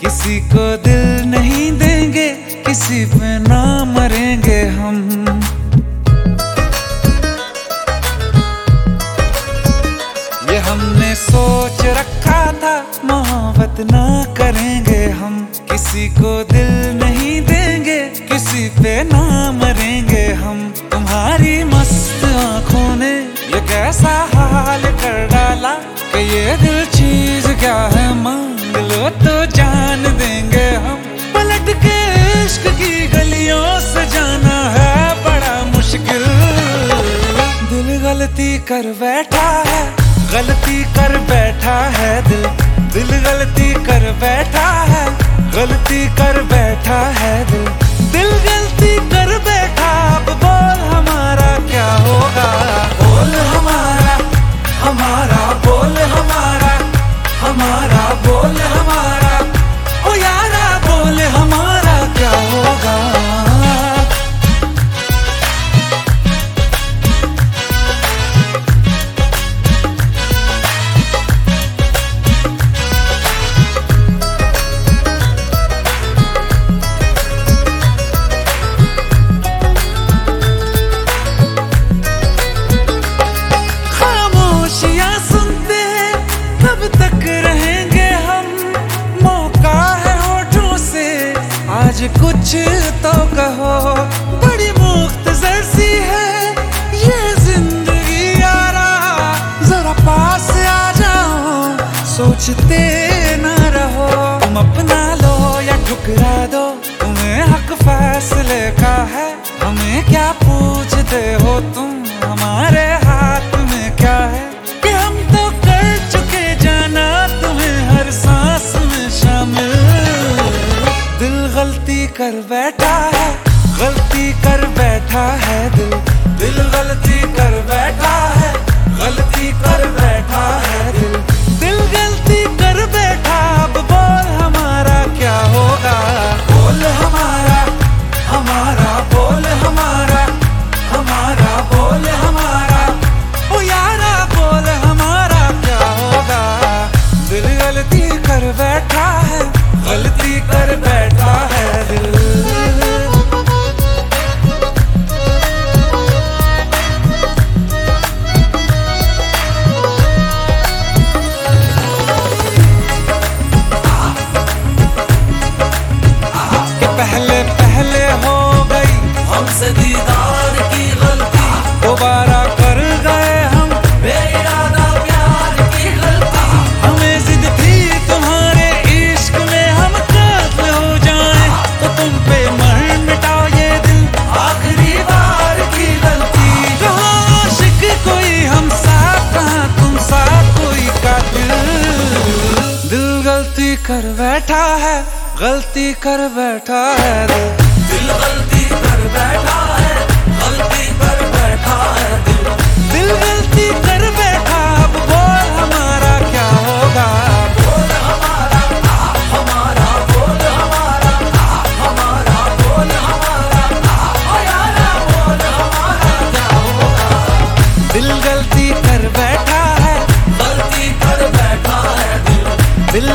किसी को दिल नहीं देंगे, किसी पे ना मरेंगे हम। ये हमने सोच रखा था, मोहब्बत ना करेंगे हम। किसी को दिल कर बैठा है। गलती कर बैठा है दिल। दिल गलती कर बैठा है। गलती कर बैठा है दिल। दिल गलती कर बैठा। मुझे कुछ तो कहो। बड़ी मुक्त जैसी है ये ज़िंदगी, यारा। जरा पास आ जाओ, सोचते ना रहो। तुम अपना लो या ठुकरा दो, तुम्हें हक फैसले का है। हमें क्या पूछ कर बैठा है गलती कर बैठा है दिल दिल गलती कर बैठा कर बैठा है गलती कर बैठा है दिल गलती कर बैठा है गलती कर बैठा है दिल। दिल गलती कर बैठा अब बोल हमारा क्या होगा? बोल हमारा आ, हमारा बोल हमारा आ, हमारा बोल हमारा आ, यारा बोल हमारा क्या होगा? दिल गलती कर बैठा है गलती कर बैठा है दिल। दिल